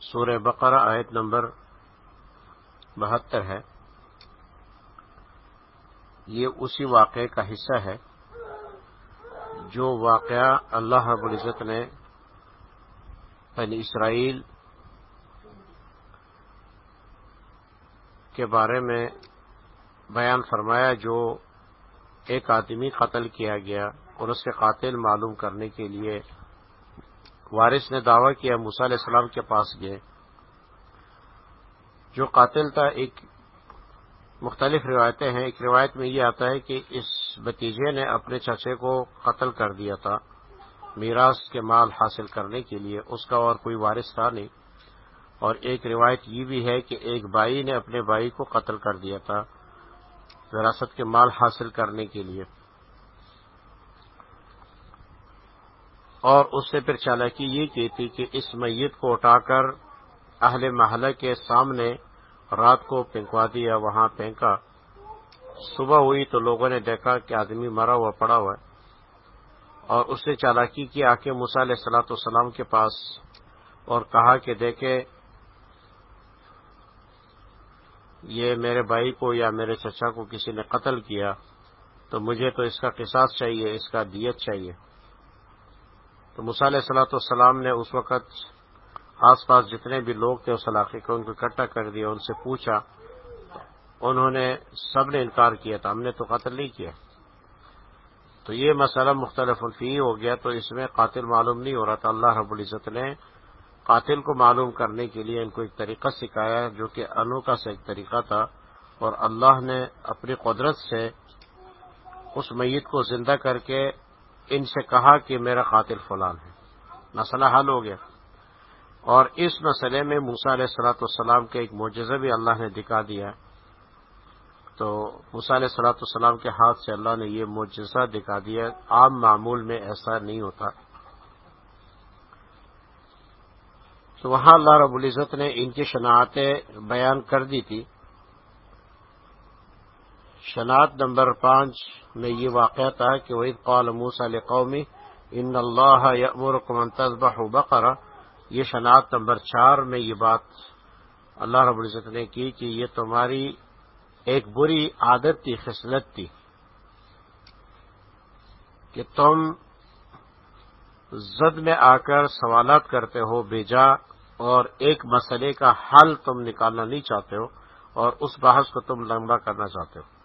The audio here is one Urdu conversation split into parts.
سورہ بقرہ آیت نمبر بہتر ہے۔ یہ اسی واقعے کا حصہ ہے جو واقعہ اللہ رب العزت نے بنی اسرائیل کے بارے میں بیان فرمایا، جو ایک آدمی قتل کیا گیا اور اس کے قاتل معلوم کرنے کے لیے وارث نے دعویٰ کیا موسیٰ علیہ السلام کے پاس گئے۔ جو قاتل تھا، ایک مختلف روایتیں ہیں۔ ایک روایت میں یہ آتا ہے کہ اس بتیجے نے اپنے چچے کو قتل کر دیا تھا میراث کے مال حاصل کرنے کے لیے، اس کا اور کوئی وارث تھا نہیں۔ اور ایک روایت یہ بھی ہے کہ ایک بھائی نے اپنے بھائی کو قتل کر دیا تھا، وراثت کے مال حاصل کرنے کے لیے۔ اور اس سے پھر چالاکی یہ کی تھی کہ اس میت کو اٹھا کر اہل محلہ کے سامنے رات کو پھینکوا دیا، وہاں پھینکا۔ صبح ہوئی تو لوگوں نے دیکھا کہ آدمی مرا ہوا، پڑا ہوا ہے۔ اور اس نے چالاکی کی، آ کے علیہ سلاۃ والسلام کے پاس اور کہا کہ دیکھے، یہ میرے بھائی کو یا میرے چچا کو کسی نے قتل کیا، تو مجھے تو اس کا قصاص چاہیے، اس کا دیت چاہیے۔ تو علیہ صلاحت والسلام نے اس وقت آس پاس جتنے بھی لوگ تھے اس علاقے کو ان کو اکٹھا کر دیا، ان سے پوچھا۔ انہوں نے سب نے انکار کیا تھا، ہم نے تو قتل نہیں کیا۔ تو یہ مسئلہ مختلف الفی ہو گیا، تو اس میں قاتل معلوم نہیں ہو رہا تھا۔ اللہ رب العزت نے قاتل کو معلوم کرنے کے لیے ان کو ایک طریقہ سکھایا، جو کہ انوکھا سے ایک طریقہ تھا۔ اور اللہ نے اپنی قدرت سے اس میت کو زندہ کر کے ان سے کہا کہ میرا قاتل فلان ہے۔ مسئلہ حل ہو گیا۔ اور اس مسئلے میں موسا علیہ السلاۃ والسلام کے ایک معجزہ بھی اللہ نے دکھا دیا۔ تو موسا علیہ السلاۃ والسلام کے ہاتھ سے اللہ نے یہ معجزہ دکھا دیا۔ عام معمول میں ایسا نہیں ہوتا۔ تو وہاں اللہ رب العزت نے ان کی شناختیں بیان کر دی تھی۔ شناخت نمبر پانچ میں یہ واقعہ تھا کہ وہی قال موس علیہ قومی ان اللہ یمرکمن بقرا یہ شناخت نمبر چار میں یہ بات اللہ رب العزت نے کی کہ یہ تمہاری ایک بری عادت تھی، خصلت تھی کہ تم زد میں آ کر سوالات کرتے ہو بیجا اور ایک مسئلے کا حل تم نکالنا نہیں چاہتے ہو اور اس بحث کو تم لمبا کرنا چاہتے ہو۔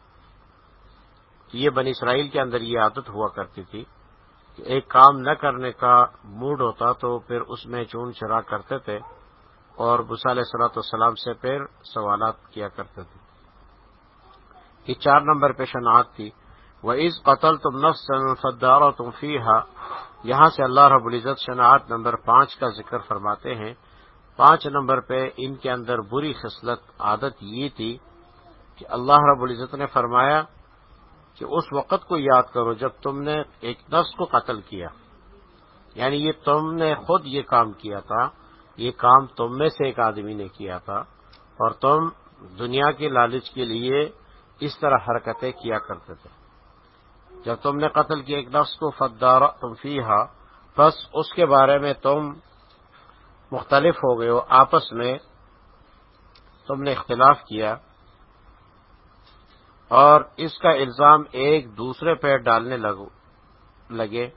یہ بنی اسرائیل کے اندر یہ عادت ہوا کرتی تھی کہ ایک کام نہ کرنے کا موڈ ہوتا تو پھر اس میں چون چرا کرتے تھے اور بسال صلاحت والسلام سے پھر سوالات کیا کرتے تھے۔ یہ چار نمبر پہ شناخت تھی۔ وہ اس قتل تم نفس فدار و تم فی یہاں سے اللہ رب العزت شناخت نمبر پانچ کا ذکر فرماتے ہیں۔ پانچ نمبر پہ ان کے اندر بری خصلت عادت یہ تھی کہ اللہ رب العزت نے فرمایا کہ اس وقت کو یاد کرو جب تم نے ایک نفس کو قتل کیا۔ یعنی یہ تم نے خود یہ کام کیا تھا۔ یہ کام تم میں سے ایک آدمی نے کیا تھا۔ اور تم دنیا کی لالچ کے لیے اس طرح حرکتیں کیا کرتے تھے۔ جب تم نے قتل کیا ایک نفس کو فدار تم فی بس اس کے بارے میں تم مختلف ہو گئے ہو۔ آپس میں تم نے اختلاف کیا۔ اور اس کا الزام ایک دوسرے پہ ڈالنے لگے۔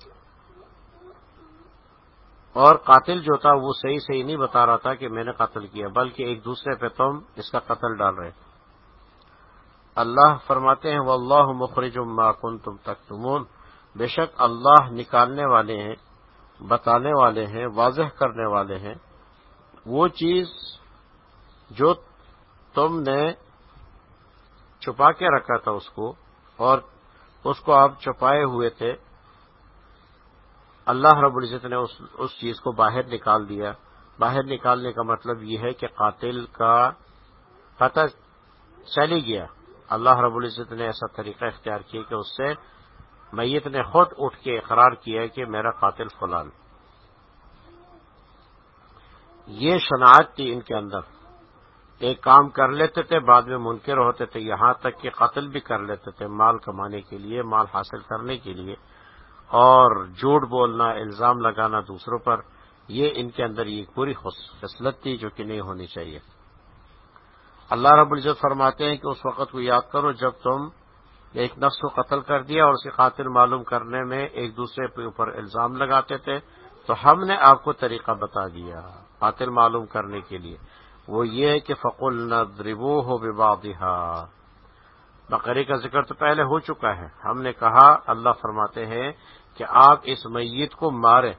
اور قاتل جو تھا وہ صحیح صحیح نہیں بتا رہا تھا کہ میں نے قتل کیا، بلکہ ایک دوسرے پہ تم اس کا قتل ڈال رہے۔ اللہ فرماتے ہیں وہ اللہ مخرج کن تم تک تمون بے شک اللہ نکالنے والے ہیں، بتانے والے ہیں، واضح کرنے والے ہیں۔ وہ چیز جو تم نے چھپا کے رکھا تھا اس کو اور اس کو آپ چھپائے ہوئے تھے۔ اللہ رب العزت نے اس اس چیز کو باہر نکال دیا۔ باہر نکالنے کا مطلب یہ ہے کہ قاتل کا پتہ چلی گیا۔ اللہ رب العزت نے ایسا طریقہ اختیار کیا کہ اس سے میت نے خود اٹھ کے اقرار کیا کہ میرا قاتل فلان۔ یہ شناخت تھی ان کے اندر۔ ایک کام کر لیتے تھے، بعد میں منکر ہوتے تھے، یہاں تک کہ قتل بھی کر لیتے تھے، مال کمانے کے لیے، مال حاصل کرنے کے لیے، اور جھوٹ بولنا، الزام لگانا دوسروں پر، یہ ان کے اندر یہ پوری خصلت تھی جو کہ نہیں ہونی چاہیے۔ اللہ رب العزت فرماتے ہیں کہ اس وقت کو یاد کرو جب تم ایک نفس کو قتل کر دیا اور اسے قاتل معلوم کرنے میں ایک دوسرے کے اوپر الزام لگاتے تھے، تو ہم نے آپ کو طریقہ بتا دیا، قاتل معلوم کرنے کے لیے۔ وہ یہ ہے کہ فقل ندربو ہو بقرے کا ذکر تو پہلے ہو چکا ہے۔ ہم نے کہا، اللہ فرماتے ہیں کہ آپ اس میت کو مارے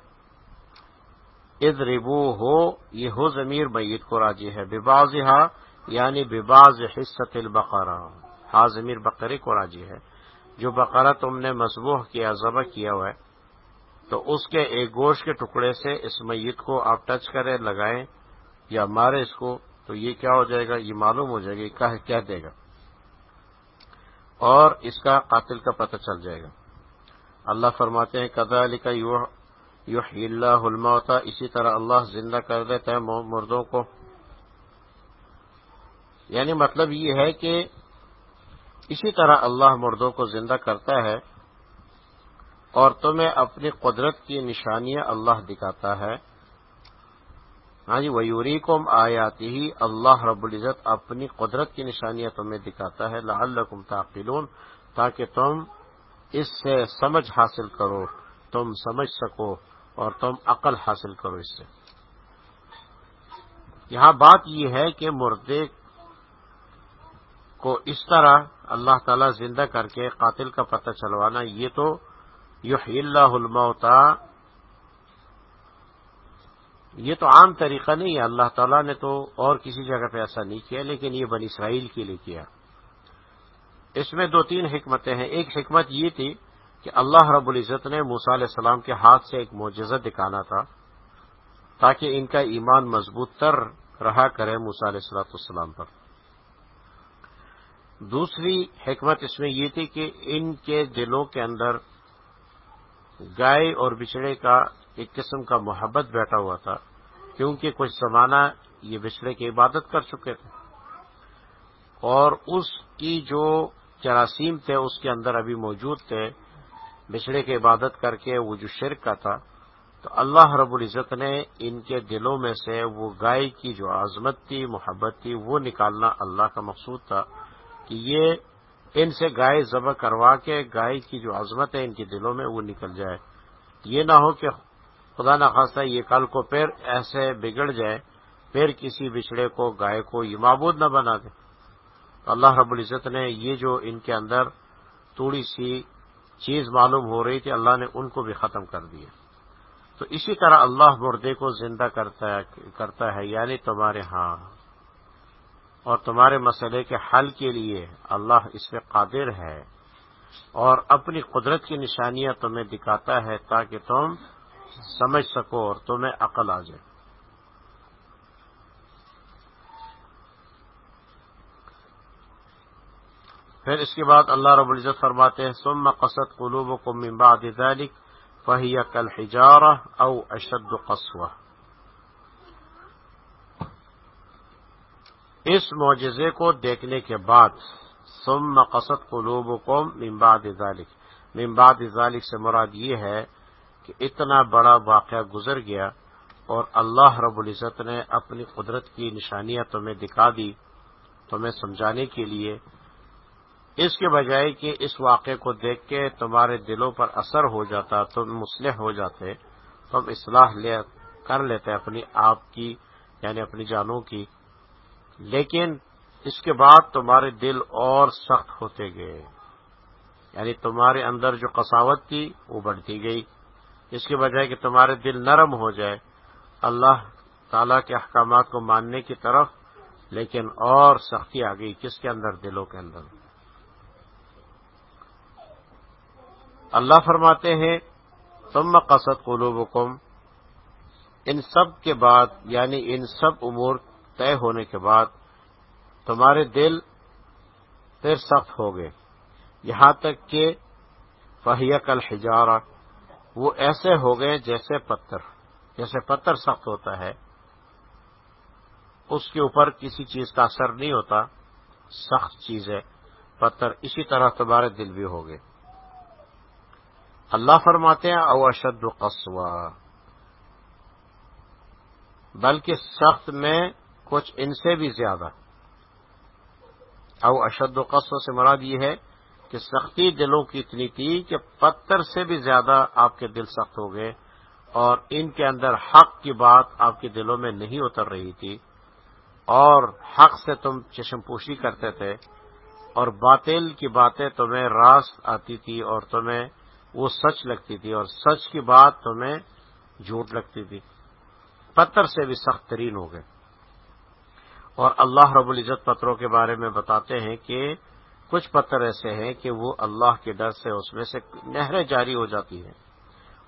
اد ربو ہو یہ ہو ضمیر میت کو راجی ہے۔ ببازہ یعنی بباز حصت البقرہ۔ ہا ضمیر بقرے کو راجی ہے۔ جو بقرہ تم نے مصبوح کیا، ذبح کیا ہوا ہے، تو اس کے ایک گوشت کے ٹکڑے سے اس میت کو آپ ٹچ کریں، لگائیں۔ یا مارے اس کو تو یہ کیا ہو جائے گا؟ یہ معلوم ہو جائے گا کیا دے گا؟ اور اس کا قاتل کا پتہ چل جائے گا۔ اللہ فرماتے ہیں کدا علی کا یو اللہ ہوتا اسی طرح اللہ زندہ کر دیتا ہے مردوں کو۔ یعنی مطلب یہ ہے کہ اسی طرح اللہ مردوں کو زندہ کرتا ہے اور تمہیں اپنی قدرت کی نشانیاں اللہ دکھاتا ہے۔ ہاں جی ویوری کو آیاتی ہی اللہ رب العزت اپنی قدرت کی نشانیاں تمہیں دکھاتا ہے لعلکم تعقلون، تاکہ تم اس سے سمجھ حاصل کرو، تم سمجھ سکو اور تم عقل حاصل کرو اس سے۔ یہاں بات یہ ہے کہ مردے کو اس طرح اللہ تعالی زندہ کر کے قاتل کا پتہ چلوانا، یہ تو یحیی اللہ الموتا یہ تو عام طریقہ نہیں ہے۔ اللہ تعالیٰ نے تو اور کسی جگہ پہ ایسا نہیں کیا، لیکن یہ بنی اسرائیل کے لیے کیا۔ اس میں دو تین حکمتیں ہیں۔ ایک حکمت یہ تھی کہ اللہ رب العزت نے موسا علیہ السلام کے ہاتھ سے ایک معجزہ دکھانا تھا، تاکہ ان کا ایمان مضبوط تر رہا کرے موسا علیہ السلاۃ السلام پر۔ دوسری حکمت اس میں یہ تھی کہ ان کے دلوں کے اندر گائے اور بچڑے کا ایک قسم کا محبت بیٹھا ہوا تھا، کیونکہ کچھ زمانہ یہ بچڑے کی عبادت کر چکے تھے۔ اور اس کی جو جراثیم تھے، اس کے اندر ابھی موجود تھے بچڑے کی عبادت کر کے وہ جو شرک کا تھا، تو اللہ رب العزت نے ان کے دلوں میں سے وہ گائے کی جو عظمت تھی، محبت تھی، وہ نکالنا اللہ کا مقصود تھا کہ یہ ان سے گائے ذبح کروا کے گائے کی جو عظمت ہے، ان کے دلوں میں وہ نکل جائے۔ یہ نہ ہو کہ خدا نخواستہ یہ کل کو پھر ایسے بگڑ جائے، پھر کسی بچڑے کو، گائے کو یہ معبود نہ بنا دے۔ اللہ رب العزت نے یہ جو ان کے اندر تھوڑی سی چیز معلوم ہو رہی تھی، اللہ نے ان کو بھی ختم کر دیا۔ تو اسی طرح اللہ مردے کو زندہ کرتا ہے یعنی تمہارے ہاں۔ اور تمہارے مسئلے کے حل کے لیے اللہ اس پہ قادر ہے اور اپنی قدرت کی نشانیاں تمہیں دکھاتا ہے تاکہ تم سمجھ سکو اور تمہیں عقل آ جائے۔ پھر اس کے بعد اللہ رب العزت فرماتے ہیں سم قصد قلوب کو ممباد فہی کل ہجارہ او اشد قصوہ اس معجزے کو دیکھنے کے بعد سم قصد قلوب کو ممباد ذالک ممباد ذالک سے مراد یہ ہے کہ اتنا بڑا واقعہ گزر گیا اور اللہ رب العزت نے اپنی قدرت کی نشانیاں تمہیں دکھا دی تمہیں سمجھانے کے لیے، اس کے بجائے کہ اس واقعے کو دیکھ کے تمہارے دلوں پر اثر ہو جاتا، تم مسلح ہو جاتے، تم اصلاح لے، کر لیتے اپنی آپ کی یعنی اپنی جانوں کی۔ لیکن اس کے بعد تمہارے دل اور سخت ہوتے گئے یعنی تمہارے اندر جو قساوت تھی وہ بڑھتی گئی۔ اس کے بجائے کہ تمہارے دل نرم ہو جائے۔ اللہ تعالی کے احکامات کو ماننے کی طرف، لیکن اور سختی آ گئی۔ کس کے اندر؟ دلوں کے اندر۔ اللہ فرماتے ہیں تم قصد قلوبکم۔ ان سب کے بعد یعنی ان سب امور طے ہونے کے بعد، تمہارے دل پھر سخت ہو گئے۔ یہاں تک کہ فہیا کل وہ ایسے ہو گئے جیسے پتھر جیسے پتھر سخت ہوتا ہے۔ اس کے اوپر کسی چیز کا اثر نہیں ہوتا، سخت چیز ہے پتھر اسی طرح تمہارے دل بھی ہو گئے۔ اللہ فرماتے ہیں، او اشد قصوا بلکہ سخت میں کچھ ان سے بھی زیادہ۔ او اشد و قصو سے مراد یہ ہے کہ سختی دلوں کی اتنی تھی کہ پتھر سے بھی زیادہ آپ کے دل سخت ہو گئے اور ان کے اندر حق کی بات آپ کے دلوں میں نہیں اتر رہی تھی اور حق سے تم چشم پوشی کرتے تھے اور باطل کی باتیں تمہیں راست آتی تھی اور تمہیں وہ سچ لگتی تھی اور سچ کی بات تمہیں جھوٹ لگتی تھی۔ پتھر سے بھی سخت ترین ہو گئے۔ اور اللہ رب العزت پتھروں کے بارے میں بتاتے ہیں کہ کچھ پتھر ایسے ہیں کہ وہ اللہ کے ڈر سے اس میں سے نہریں جاری ہو جاتی ہیں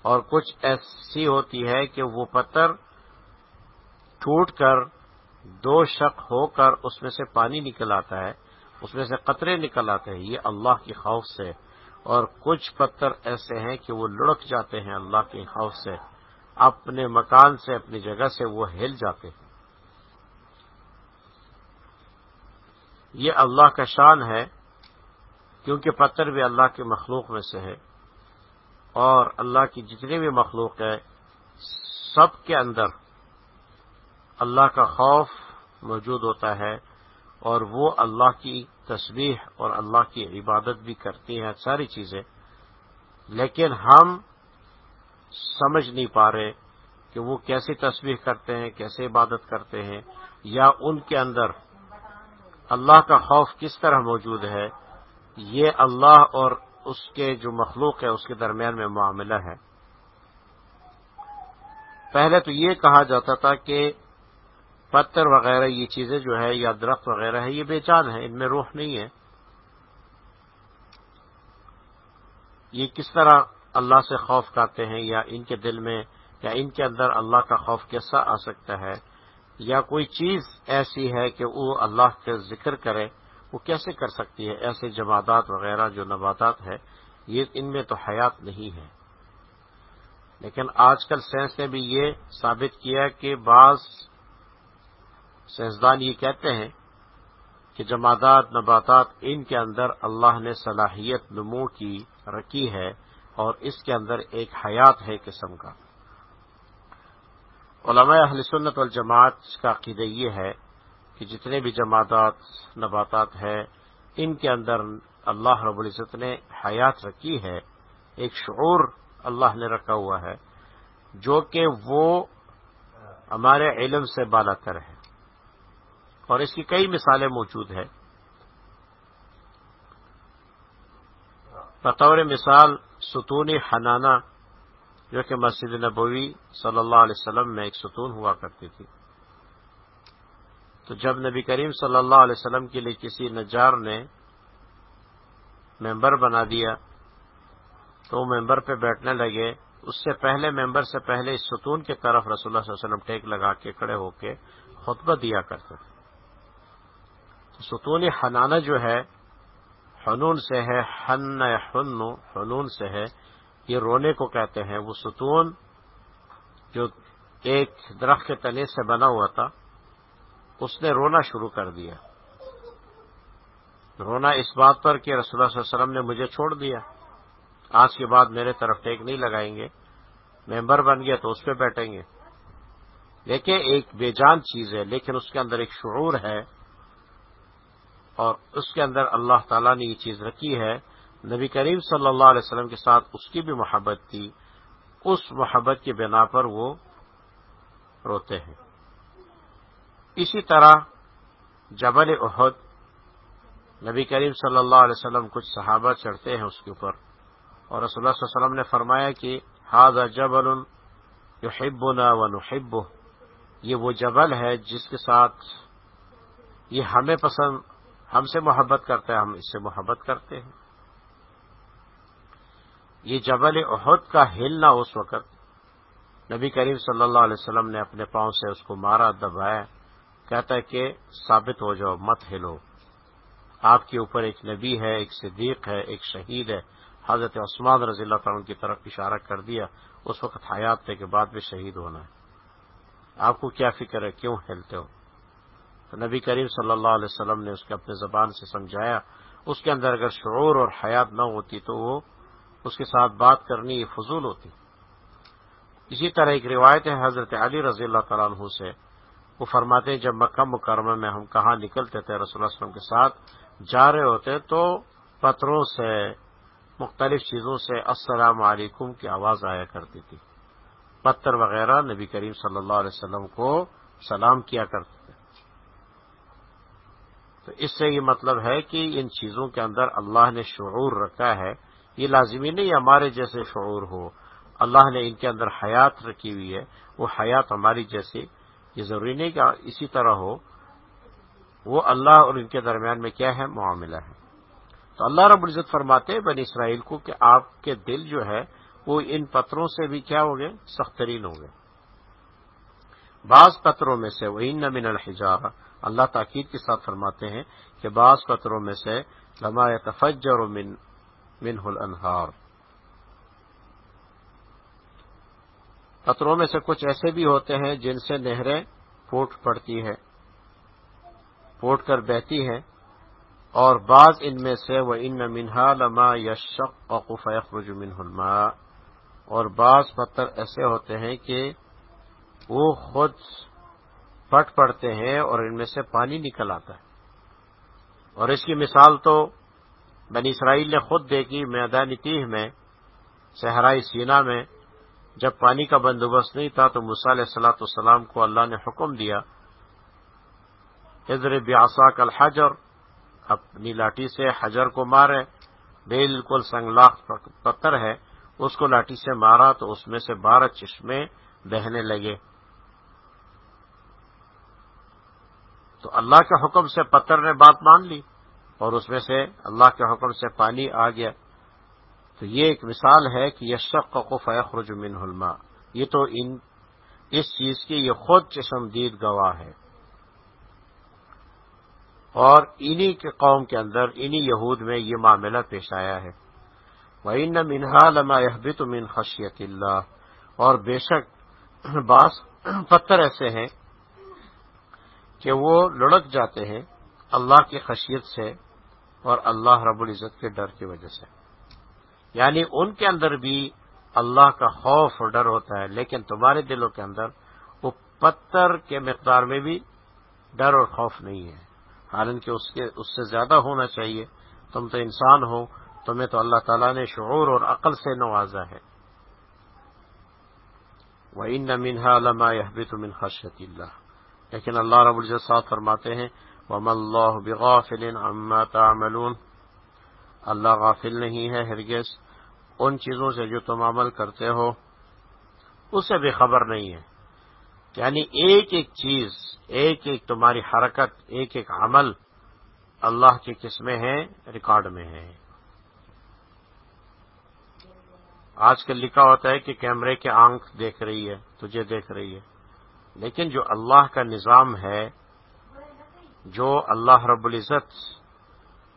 اور کچھ ایسی ہوتی ہے کہ وہ پتھر ٹوٹ کر دو شک ہو کر اس میں سے پانی نکل آتا ہے، اس میں سے قطرے نکل آتے ہیں، یہ اللہ کی خوف سے۔ اور کچھ پتھر ایسے ہیں کہ وہ لڑک جاتے ہیں اللہ کے خوف سے، اپنے مکان سے، اپنی جگہ سے وہ ہل جاتے ہیں۔ یہ اللہ کا شان ہے۔ کیونکہ پتھر بھی اللہ کے مخلوق میں سے ہے اور اللہ کی جتنی بھی مخلوق ہے سب کے اندر اللہ کا خوف موجود ہوتا ہے اور وہ اللہ کی تصویر اور اللہ کی عبادت بھی کرتی ہیں، ساری چیزیں۔ لیکن ہم سمجھ نہیں پا رہے کہ وہ کیسی تصویر کرتے ہیں، کیسے عبادت کرتے ہیں، یا ان کے اندر اللہ کا خوف کس طرح موجود ہے۔ یہ اللہ اور اس کے جو مخلوق ہے، اس کے درمیان میں معاملہ ہے۔ پہلے تو یہ کہا جاتا تھا کہ پتھر وغیرہ، یہ چیزیں جو ہے یا درخت وغیرہ ہے یہ بے چان ہے ان میں روح نہیں ہے۔ یہ کس طرح اللہ سے خوف کرتے ہیں، یا ان کے دل میں، یا ان کے اندر اللہ کا خوف کیسا آ سکتا ہے؟ یا کوئی چیز ایسی ہے کہ وہ اللہ کے ذکر کرے وہ کیسے کر سکتی ہے؟ ایسے جمادات وغیرہ جو نباتات ہے یہ ان میں تو حیات نہیں ہے۔ لیکن آج کل سائنس نے بھی یہ ثابت کیا کہ بعض سائنسدان یہ کہتے ہیں کہ جمادات، نباتات ان کے اندر اللہ نے صلاحیت نمو کی رکھی ہے اور اس کے اندر ایک حیات ہے قسم کا۔ علماء اہل سنت والجماعت کا عقیدہ یہ ہے کہ جتنے بھی جماعتات نباتات ہیں، ان کے اندر اللہ رب العزت نے حیات رکھی ہے، ایک شعور اللہ نے رکھا ہوا ہے، جو کہ وہ ہمارے علم سے بالا تر ہے۔ اور اس کی کئی مثالیں موجود ہیں۔ بطور مثال ستون حنانہ، جو کہ مسجد نبوی صلی اللہ علیہ وسلم میں ایک ستون ہوا کرتی تھی۔ تو جب نبی کریم صلی اللہ علیہ وسلم کے لیے کسی نجار نے ممبر بنا دیا تو وہ ممبر پہ بیٹھنے لگے، اس سے پہلے ممبر سے پہلے اس ستون کی طرف رسول اللہ صلی اللہ علیہ وسلم ٹیک لگا کے کھڑے ہو کے خطبہ دیا کرتے تھے۔ ستون حنانہ جو ہے، حنون سے ہے، حن حن، حنون سے ہے، یہ رونے کو کہتے ہیں۔ وہ ستون جو ایک درخت کے تنے سے بنا ہوا تھا اس نے رونا شروع کر دیا۔ رونا اس بات پر کہ رسول اللہ صلی اللہ علیہ وسلم نے مجھے چھوڑ دیا۔ آج کے بعد میرے طرف ٹیک نہیں لگائیں گے۔ ممبر بن گیا تو اس پہ بیٹھیں گے۔ دیکھیں، ایک بے جان چیز ہے، لیکن اس کے اندر ایک شعور ہے۔ اور اس کے اندر اللہ تعالیٰ نے یہ چیز رکھی ہے۔ نبی کریم صلی اللہ علیہ وسلم کے ساتھ اس کی بھی محبت تھی۔ اس محبت کی بنا پر وہ روتے ہیں۔ اسی طرح جبل احد، نبی کریم صلی اللہ علیہ وسلم کچھ صحابہ چڑھتے ہیں اس کے اوپر، اور رسول اللہ صلی اللہ علیہ وسلم نے فرمایا کہ ہاد جبل یحبنا و نحب یہ وہ جبل ہے جس کے ساتھ یہ ہمیں پسند، ہم سے محبت کرتا ہے، ہم اس سے محبت کرتے ہیں۔ یہ جبل عہد کا ہلنا اس وقت نبی کریم صلی اللہ علیہ وسلم نے اپنے پاؤں سے اس کو مارا، دبایا۔ کہتا ہے کہ ثابت ہو جاؤ، مت ہلو۔ آپ کے اوپر ایک نبی ہے، ایک صدیق ہے، ایک شہید ہے۔ حضرت عثمان رضی اللہ تعالیٰ کی طرف اشارہ کر دیا، اس وقت حیات تھے کے بعد بھی شہید ہونا ہے۔ آپ کو کیا فکر ہے؟ کیوں ہلتے ہو؟ تو نبی کریم صلی اللہ علیہ وسلم نے اس کے اپنے زبان سے سمجھایا۔ اس کے اندر اگر شعور اور حیات نہ ہوتی تو وہ اس کے ساتھ بات کرنی یہ فضول ہوتی۔ اسی طرح ایک روایت ہے، حضرت علی رضی اللہ تعالیٰ عنہ سے وہ فرماتے ہیں، جب مکہ مکرمہ میں ہم کہاں نکلتے تھے رسول اللہ علیہ وسلم کے ساتھ جا رہے ہوتے تو پتھروں سے، مختلف چیزوں سے السلام علیکم کی آواز آیا کرتی تھی۔ پتھر وغیرہ نبی کریم صلی اللہ علیہ وسلم کو سلام کیا کرتے تھے۔ تو اس سے یہ مطلب ہے کہ ان چیزوں کے اندر اللہ نے شعور رکھا ہے۔ یہ لازمی نہیں ہمارے جیسے شعور ہو۔ اللہ نے ان کے اندر حیات رکھی ہوئی ہے۔ وہ حیات ہماری جیسی یہ ضروری نہیں کہ اسی طرح ہو، وہ اللہ اور ان کے درمیان میں کیا ہے؟ معاملہ ہے۔ تو اللہ رب العزت فرماتے بنی اسرائیل کو کہ آپ کے دل جو ہے، وہ ان پتھروں سے بھی کیا ہو گئے سخت ترین ہو گئے بعض پتھروں میں سے وہ ان من الحجار، اللہ تاکید کے ساتھ فرماتے ہیں کہ بعض پتھروں میں سے لما تفجر من منہ الانہار پتھروں میں سے کچھ ایسے بھی ہوتے ہیں جن سے نہریں پھوٹ پڑتی ہے پھوٹ کر بہتی ہے اور بعض ان میں سے وہ ان منہا لما یشق اوقف رجمن الماء، اور بعض پتھر ایسے ہوتے ہیں کہ وہ خود پٹ پڑتے ہیں اور ان میں سے پانی نکل آتا ہے۔ اور اس کی مثال تو بنی اسرائیل نے خود دیکھی میدانی تیہ میں، صحرائی سینا میں جب پانی کا بندوبست نہیں تھا تو علیہ السلاۃ السلام کو اللہ نے حکم دیا حضر بیاسا کل حجر اپنی لاٹھی سے حجر کو مارے، بالکل سنگلاخ پتھر ہے، اس کو لاٹھی سے مارا تو اس میں سے بارہ چشمے بہنے لگے۔ تو اللہ کے حکم سے پتھر نے بات مان لی اور اس میں سے اللہ کے حکم سے پانی آ گیا۔ تو یہ ایک مثال ہے کہ یشق کو فیخرج من حلما یہ تو ان، اس چیز کی یہ خود چشمدید گواہ ہے۔ اور انہی کے قوم کے اندر، انہی یہود میں یہ معاملہ پیش آیا ہے۔ وہ منہا لما یحبت من خشیت اللہ اور بے شک بعض پتھر ایسے ہیں کہ وہ لڑک جاتے ہیں اللہ کی خشیت سے اور اللہ رب العزت کے ڈر کی وجہ سے۔ یعنی ان کے اندر بھی اللہ کا خوف اور ڈر ہوتا ہے، لیکن تمہارے دلوں کے اندر وہ پتھر کے مقدار میں بھی ڈر اور خوف نہیں ہے۔ حالانکہ اس کے، اس سے زیادہ ہونا چاہیے۔ تم تو انسان ہو، تمہیں تو اللہ تعالیٰ نے شعور اور عقل سے نوازا ہے۔ وہ ان منہا علما یہ من خشیت اللہ لیکن اللہ رب الجت صاحب فرماتے ہیں وم اللہ بغافل عما تعملون۔ اللہ غافل نہیں ہے ہرگز، ان چیزوں سے جو تم عمل کرتے ہو اسے بھی خبر نہیں ہے۔ یعنی ایک ایک چیز، ایک ایک تمہاری حرکت، ایک ایک عمل اللہ کی قسمیں ہیں، ریکارڈ میں ہے آج کل لکھا ہوتا ہے کہ کیمرے کے آنکھ دیکھ رہی ہے، تجھے دیکھ رہی ہے۔ لیکن جو اللہ کا نظام ہے، جو اللہ رب العزت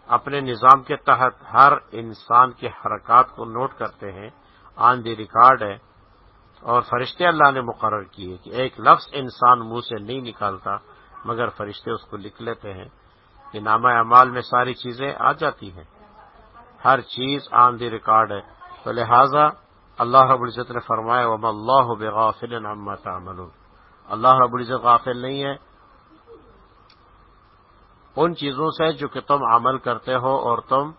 اپنے نظام کے تحت ہر انسان کے حرکات کو نوٹ کرتے ہیں۔ آن دی ریکارڈ ہے۔ اور فرشتے اللہ نے مقرر کیے کہ ایک لفظ انسان منہ سے نہیں نکالتا، مگر فرشتے اس کو لکھ لیتے ہیں کہ نامہ اعمال میں ساری چیزیں آ جاتی ہیں۔ ہر چیز آن دی ریکارڈ ہے۔ تو لہذا اللہ رب العزت نے فرمایا وم اللہ بغافل عما تعملون۔ اللہ رب العزت غافل نہیں ہے ان چیزوں سے جو کہ تم عمل کرتے ہو اور تم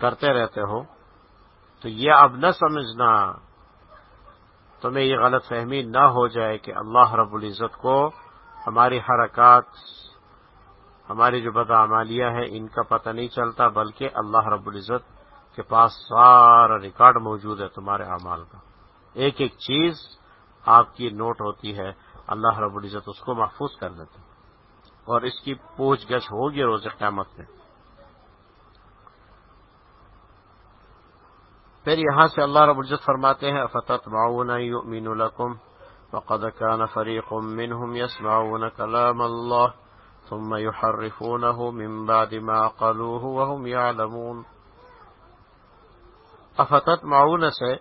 کرتے رہتے ہو۔ تو یہ اب نہ سمجھنا، تمہیں یہ غلط فہمی نہ ہو جائے کہ اللہ رب العزت کو ہماری حرکات، ہماری جو بدعمالیہ ہے ان کا پتہ نہیں چلتا، بلکہ اللہ رب العزت کے پاس سارا ریکارڈ موجود ہے تمہارے اعمال کا۔ ایک ایک چیز آپ کی نوٹ ہوتی ہے، اللہ رب العزت اس کو محفوظ کر دیتے اور اس کی پوچھ گچھ ہوگی روز قیامت میں پھر یہاں سے اللہ رب العزت فرماتے ہیں فتح معاون مین القم وقد كان فريق منهم يسمعون كلام الله ثم يحرفونه من بعد ما قلوه وهم يعلمون افتت معون سے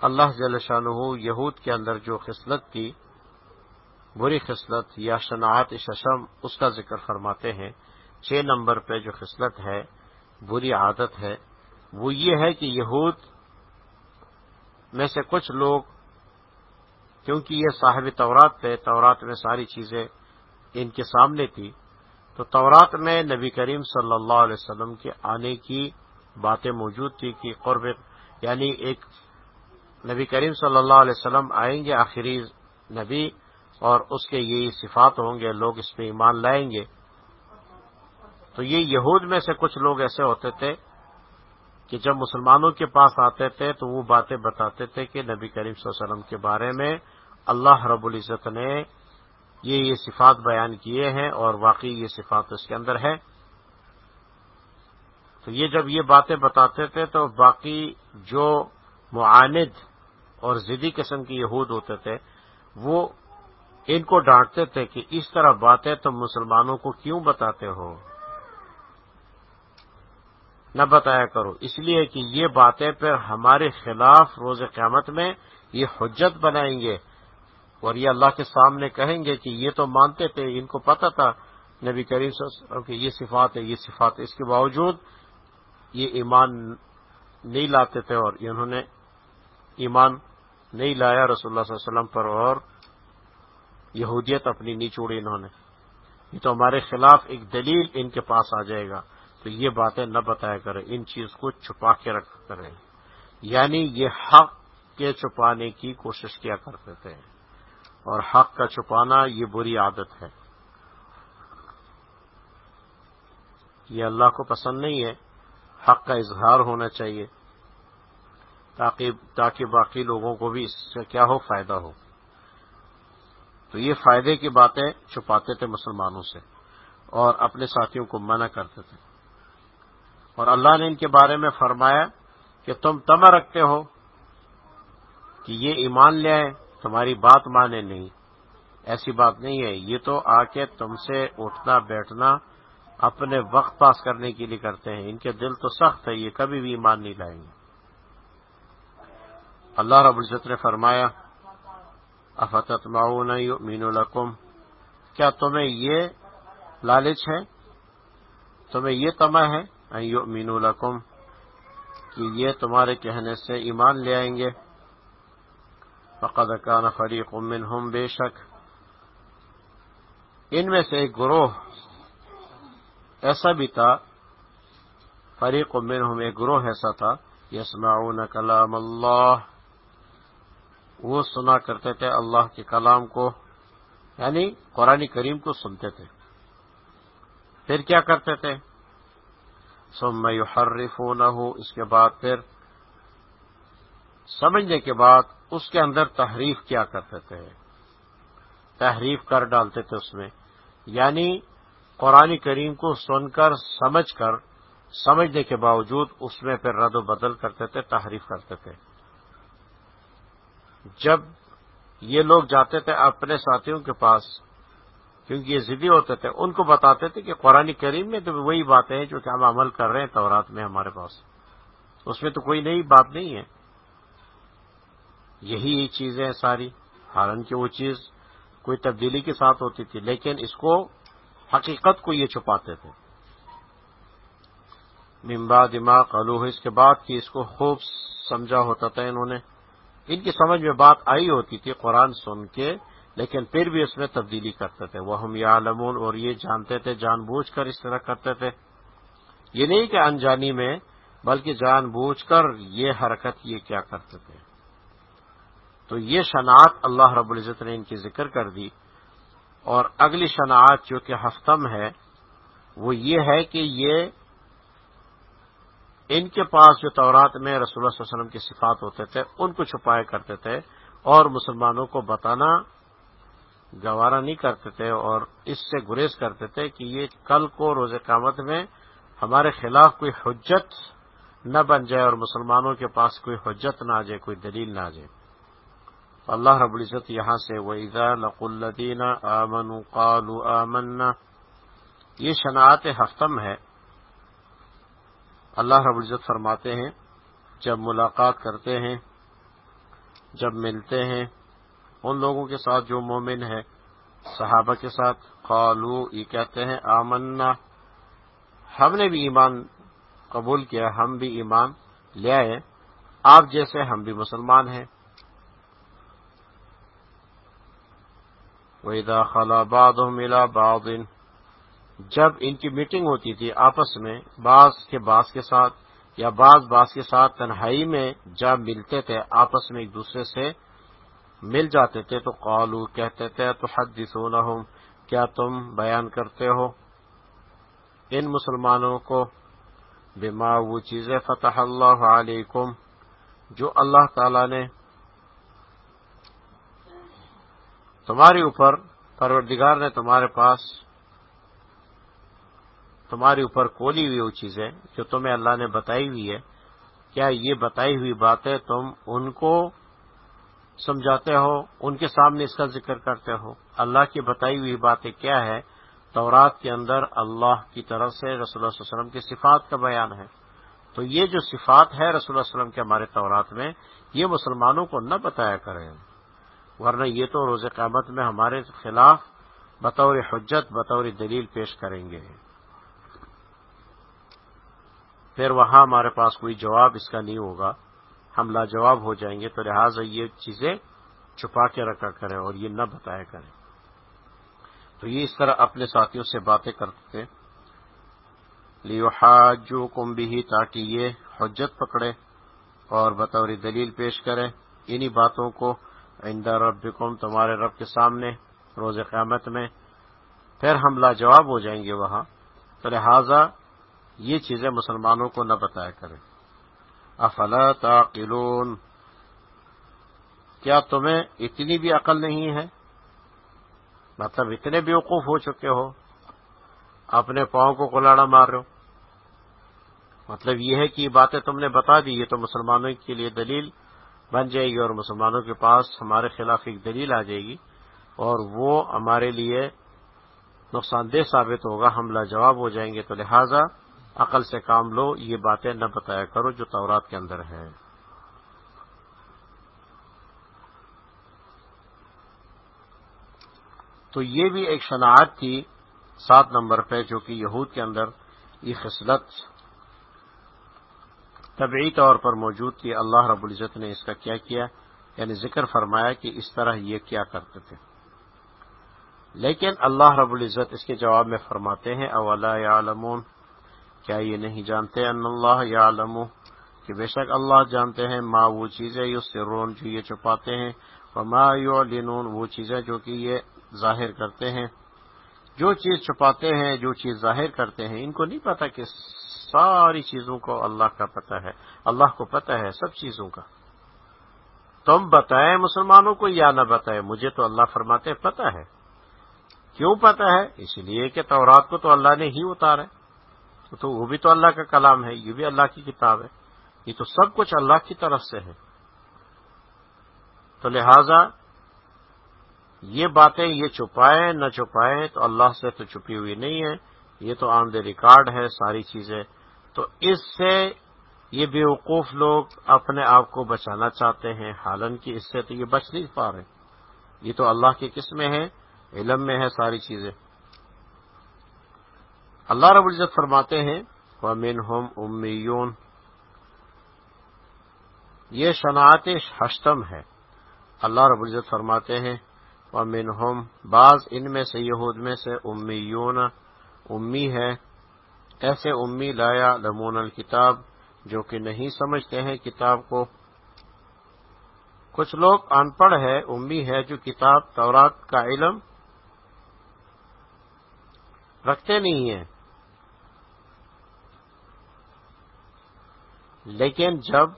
اللہ جل شانہ یہود کے اندر جو خصلت تھی بری خصلت یا شناعت ششم اس کا ذکر فرماتے ہیں۔ چھ نمبر پہ جو خصلت ہے، بری عادت ہے، وہ یہ ہے کہ یہود میں سے کچھ لوگ، کیونکہ یہ صاحب تورات تھے، تورات میں ساری چیزیں ان کے سامنے تھی، تو تورات میں نبی کریم صلی اللہ علیہ وسلم کے آنے کی باتیں موجود تھی کہ قرب یعنی ایک نبی کریم صلی اللہ علیہ وسلم آئیں گے، آخری نبی اور اس کے یہی صفات ہوں گے، لوگ اس پہ ایمان لائیں گے۔ تو یہ یہود میں سے کچھ لوگ ایسے ہوتے تھے کہ جب مسلمانوں کے پاس آتے تھے تو وہ باتیں بتاتے تھے کہ نبی کریم صلی اللہ علیہ وسلم کے بارے میں اللہ رب العزت نے یہ یہ صفات بیان کیے ہیں اور واقعی یہ صفات اس کے اندر ہے تو یہ جب یہ باتیں بتاتے تھے تو باقی جو معاند اور ضدی قسم کے یہود ہوتے تھے وہ ان کو ڈانٹتے تھے کہ اس طرح باتیں تم مسلمانوں کو کیوں بتاتے ہو؟ نہ بتایا کرو، اس لیے کہ یہ باتیں پھر ہمارے خلاف روز قیامت میں یہ حجت بنائیں گے۔ اور یہ اللہ کے سامنے کہیں گے کہ یہ تو مانتے تھے، ان کو پتہ تھا نبی کریم صلی اللہ علیہ وسلم کہ یہ صفات ہے یہ صفات ہے اس کے باوجود یہ ایمان نہیں لاتے تھے اور انہوں نے ایمان نہیں لایا رسول اللہ صلی اللہ علیہ وسلم پر اور یہودیت اپنی نہیں چھوڑی انہوں نے۔ یہ تو ہمارے خلاف ایک دلیل ان کے پاس آ جائے گا۔ تو یہ باتیں نہ بتایا کریں، ان چیز کو چھپا کے رکھ کریں۔ یعنی یہ حق کے چھپانے کی کوشش کیا کرتے تھے۔ اور حق کا چھپانا یہ بری عادت ہے۔ یہ اللہ کو پسند نہیں ہے۔ حق کا اظہار ہونا چاہیے، تاکہ تاکہ باقی لوگوں کو بھی اس سے کیا ہو، فائدہ ہو۔ تو یہ فائدے کی باتیں چھپاتے تھے مسلمانوں سے اور اپنے ساتھیوں کو منع کرتے تھے۔ اور اللہ نے ان کے بارے میں فرمایا کہ تم تما رکھتے ہو کہ یہ ایمان لے آئے تمہاری بات مانے نہیں۔ ایسی بات نہیں ہے۔ یہ تو آ کے تم سے اٹھنا، بیٹھنا، اپنے وقت پاس کرنے کے لیے کرتے ہیں۔ ان کے دل تو سخت ہے، یہ کبھی بھی ایمان نہیں لائیں گے۔ اللہ رب العزت نے فرمایا افتت معاون مین القم کیا تمہیں یہ لالچ ہے؟ تمہیں یہ تما ہے مین القم کہ یہ تمہارے کہنے سے ایمان لے آئیں گے۔ فقد کان فریق منہم بے شک ان میں سے ایک گروہ ایسا بھی تھا فریق منہم ایک گروہ ایسا تھا یسمعون کلام اللہ۔ وہ سنا کرتے تھے اللہ کے کلام کو یعنی قرآن کریم کو سنتے تھے۔ پھر کیا کرتے تھے؟ ثم يحرفونه اس کے بعد پھر سمجھنے کے بعد اس کے اندر تحریف کیا کرتے تھے۔ تحریف کر ڈالتے تھے اس میں۔ یعنی قرآن کریم کو سن کر، سمجھ کر، سمجھنے کے باوجود اس میں پھر رد و بدل کرتے تھے، تحریف کرتے تھے۔ جب یہ لوگ جاتے تھے اپنے ساتھیوں کے پاس، کیونکہ یہ ضدی ہوتے تھے، ان کو بتاتے تھے کہ قرآن کریم میں تو وہی باتیں ہیں جو کہ ہم عمل کر رہے ہیں تورات میں ہمارے پاس۔ اس میں تو کوئی نئی بات نہیں ہے۔ یہی چیزیں ہیں ساری۔ حالانکہ وہ چیز کوئی تبدیلی کے ساتھ ہوتی تھی، لیکن اس کو حقیقت کو یہ چھپاتے تھے۔ ممبا دماغ الوح اس کے بعد کہ اس کو خوب سمجھا ہوتا تھا انہوں نے۔ ان کی سمجھ میں بات آئی ہوتی تھی قرآن سن کے، لیکن پھر بھی اس میں تبدیلی کرتے تھے۔ وہ ہم یا اور یہ جانتے تھے، جان بوجھ کر اس طرح کرتے تھے۔ یہ نہیں کہ انجانی میں، بلکہ جان بوجھ کر یہ حرکت یہ کیا کرتے تھے۔ تو یہ شناعت اللہ رب العزت نے ان کی ذکر کر دی۔ اور اگلی شناعت جو کہ ہفتم ہے، وہ یہ ہے کہ یہ ان کے پاس جو تورات میں رسول اللہ صلی اللہ علیہ وسلم کی صفات ہوتے تھے، ان کو چھپایا کرتے تھے اور مسلمانوں کو بتانا گوارا نہیں کرتے تھے اور اس سے گریز کرتے تھے کہ یہ کل کو روز قامت میں ہمارے خلاف کوئی حجت نہ بن جائے اور مسلمانوں کے پاس کوئی حجت نہ آ جائے، کوئی دلیل نہ آ جائے۔ اللہ رب العزت یہاں سے وَإِذَا لَقُوا الَّذِينَ آمَنُوا قَالُوا آمَنَّا۔ یہ شناعت ہفتم ہے۔ اللہ رب العزت فرماتے ہیں، جب ملاقات کرتے ہیں، جب ملتے ہیں، ان لوگوں کے ساتھ جو مومن ہے صحابہ کے ساتھ، قالو، یہ کہتے ہیں، آمنا، ہم نے بھی ایمان قبول کیا، ہم بھی ایمان لے آئے، آپ جیسے ہم بھی مسلمان ہیں۔ وَإِذَا خَلَا بَعْضُهُمْ إِلَى بَعْضٍ جب ان کی میٹنگ ہوتی تھی آپس میں، بعض کے بعض کے ساتھ یا بعض بعض کے ساتھ تنہائی میں جب ملتے تھے آپس میں ایک دوسرے سے مل جاتے تھے تو قالو کہتے تھے تو حد کیا تم بیان کرتے ہو؟ ان مسلمانوں کو بما وہ چیزیں فتح اللہ علیکم، جو اللہ تعالی نے تمہارے اوپر، پروردگار نے تمہارے پاس تمہارے اوپر کولی ہوئی وہ چیزیں جو تمہیں اللہ نے بتائی ہوئی ہے، کیا یہ بتائی ہوئی باتیں تم ان کو سمجھاتے ہو، ان کے سامنے اس کا ذکر کرتے ہو۔ اللہ کی بتائی ہوئی باتیں کیا ہے تورات کے اندر اللہ کی طرف سے رسول اللہ علیہ وسلم کی صفات کا بیان ہے۔ تو یہ جو صفات ہے رسول اللہ علیہ وسلم کے ہمارے تورات میں، یہ مسلمانوں کو نہ بتایا کریں۔ ورنہ یہ تو روز قیامت میں ہمارے خلاف بطور حجت، بطور دلیل پیش کریں گے۔ پھر وہاں ہمارے پاس کوئی جواب اس کا نہیں ہوگا۔ ہم لاجواب ہو جائیں گے تو لہٰذا یہ چیزیں چھپا کے رکھا کریں اور یہ نہ بتایا کریں۔ تو یہ اس طرح اپنے ساتھیوں سے باتیں کرتے لیو کم بھی تاکہ یہ حجت پکڑے اور بطور دلیل پیش کرے انہی باتوں کو آئندہ رب تمہارے رب کے سامنے روز قیامت میں پھر ہم لاجواب ہو جائیں گے وہاں۔ تو لہذا یہ چیزیں مسلمانوں کو نہ بتایا کریں۔ افلا تعقلون؟ کیا تمہیں اتنی بھی عقل نہیں ہے؟ مطلب اتنے بھی وقوف ہو چکے ہو؟ اپنے پاؤں کو کلاڑا مار رہے ہو؟ مطلب یہ ہے کہ یہ باتیں تم نے بتا دی، یہ تو مسلمانوں کے لیے دلیل بن جائے گی اور مسلمانوں کے پاس ہمارے خلاف ایک دلیل آ جائے گی اور وہ ہمارے لیے نقصان دہ ثابت ہوگا، ہم لاجواب ہو جائیں گے۔ تو لہذا عقل سے کام لو، یہ باتیں نہ بتایا کرو جو تورات کے اندر ہے تو یہ بھی ایک شناعت تھی سات نمبر پہ، جو کہ یہود کے اندر یہ خصلت طبعی طور پر موجود تھی۔ اللہ رب العزت نے اس کا کیا کیا؟ یعنی ذکر فرمایا کہ اس طرح یہ کیا کرتے تھے۔ لیکن اللہ رب العزت اس کے جواب میں فرماتے ہیں، اولا یا کیا یہ نہیں جانتے ان اللہ یا کہ بے شک اللہ جانتے ہیں ما وہ چیزیں یو سرون جو یہ چھپاتے ہیں اور ما یو وہ چیزیں جو کہ یہ ظاہر کرتے ہیں۔ جو چیز چھپاتے ہیں، جو چیز ظاہر کرتے ہیں، ان کو نہیں پتا کہ ساری چیزوں کو اللہ کا پتہ ہے۔ اللہ کو پتہ ہے سب چیزوں کا۔ تم بتائیں مسلمانوں کو یا نہ بتائیں، مجھے تو اللہ فرماتے پتہ ہے۔ کیوں پتہ ہے؟ اس لیے کہ تورات کو تو اللہ نے ہی اتارا ہے۔ تو وہ بھی تو اللہ کا کلام ہے، یہ بھی اللہ کی کتاب ہے۔ یہ تو سب کچھ اللہ کی طرف سے ہے۔ تو لہذا یہ باتیں یہ چھپائے، نہ چھپائے تو اللہ سے تو چھپی ہوئی نہیں ہے۔ یہ تو آن دے ریکارڈ ہے ساری چیزیں۔ تو اس سے یہ بیوقوف لوگ اپنے آپ کو بچانا چاہتے ہیں۔ حالانکہ اس سے تو یہ بچ نہیں پا رہے۔ یہ تو اللہ کی قسمیں ہیں، علم میں ہے ساری چیزیں۔ اللہ رب العزت فرماتے ہیں ومن ہوم امیون یہ شناعت ہشتم ہے۔ اللہ رب العزت فرماتے ہیں ومن ہوم بعض ان میں سے، یہود میں سے امیون امی ہے۔ ایسے امی لایا لمون الکتاب، جو کہ نہیں سمجھتے ہیں کتاب کو۔ کچھ لوگ ان پڑھ ہے، امی ہے، جو کتاب تورات کا علم رکھتے نہیں ہیں۔ لیکن جب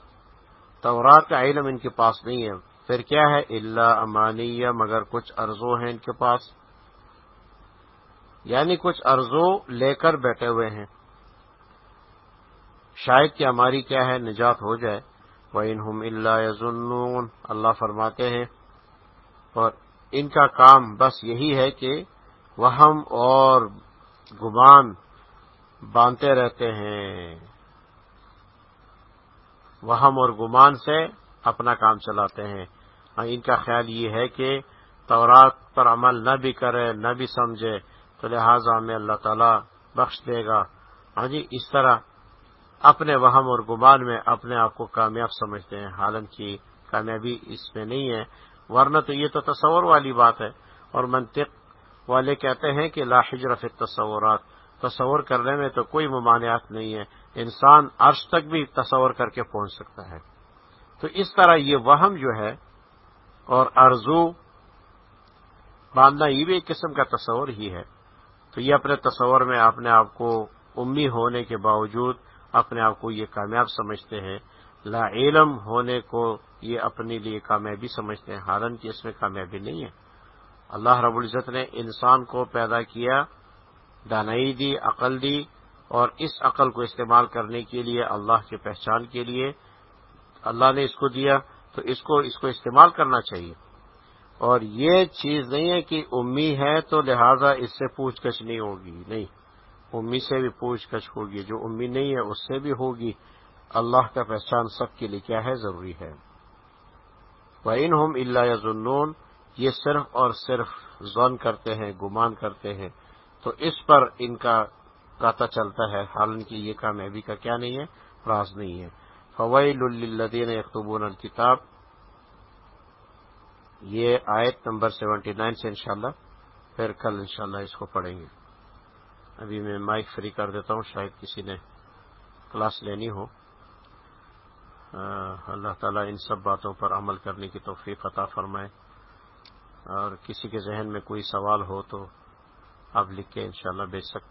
تورات کا علم ان کے پاس نہیں ہے، پھر کیا ہے؟ اللہ امانیہ مگر کچھ ارزو ہیں ان کے پاس۔ یعنی کچھ ارزو لے کر بیٹھے ہوئے ہیں۔ شاید کہ ہماری کیا ہے، نجات ہو جائے۔ وہ انہم اللہ اللہ فرماتے ہیں۔ اور ان کا کام بس یہی ہے کہ وہم اور گمان باندھتے رہتے ہیں۔ وہم اور گمان سے اپنا کام چلاتے ہیں۔ ہاں، ان کا خیال یہ ہے کہ تورات پر عمل نہ بھی کرے، نہ بھی سمجھے، تو لہٰذا ہمیں اللہ تعالیٰ بخش دے گا۔ ہاں جی اس طرح اپنے وہم اور گمان میں اپنے آپ کو کامیاب سمجھتے ہیں۔ حالانکہ کامیابی اس میں نہیں ہے، ورنہ تو یہ تو تصور والی بات ہے۔ اور منطق والے کہتے ہیں کہ لا حجرف تصورات تصور کرنے میں تو کوئی ممانعات نہیں ہے۔ انسان عرش تک بھی تصور کر کے پہنچ سکتا ہے۔ تو اس طرح یہ وہم جو ہے اور ارزو باندھنا یہ بھی ایک قسم کا تصور ہی ہے۔ تو یہ اپنے تصور میں اپنے آپ کو امی ہونے کے باوجود اپنے آپ کو یہ کامیاب سمجھتے ہیں۔ لا علم ہونے کو یہ اپنے لیے کامیابی سمجھتے ہیں۔ حالانکہ اس میں کامیابی نہیں ہے۔ اللہ رب العزت نے انسان کو پیدا کیا دانائی دی، عقل دی اور اس عقل کو استعمال کرنے کے لیے اللہ کی پہچان کے لیے اللہ نے اس کو دیا تو اس کو اس کو استعمال کرنا چاہیے۔ اور یہ چیز نہیں ہے کہ امی ہے تو لہذا اس سے پوچھ گچھ نہیں ہوگی، نہیں۔ امی سے بھی پوچھ گچھ ہوگی، جو امی نہیں ہے اس سے بھی ہوگی۔ اللہ کا پہچان سب کے لیے کیا ہے؟ ضروری ہے۔ وہ ان ہوم اللہ ضنون یہ صرف اور صرف زون کرتے ہیں، گمان کرتے ہیں۔ تو اس پر ان کا پتا چلتا ہے۔ حالانکہ یہ کامیابی کا کیا نہیں ہے؟ راز نہیں ہے۔ فوائل الدین اختبون الکتاب یہ آیت نمبر سیونٹی نائن سے انشاءاللہ پھر کل انشاءاللہ اس کو پڑھیں گے۔ ابھی میں مائک فری کر دیتا ہوں، شاید کسی نے کلاس لینی ہو۔ اللہ تعالیٰ ان سب باتوں پر عمل کرنے کی توفیق عطا فرمائے۔ اور کسی کے ذہن میں کوئی سوال ہو تو آپ لکھ کے انشاءاللہ شاء سکتے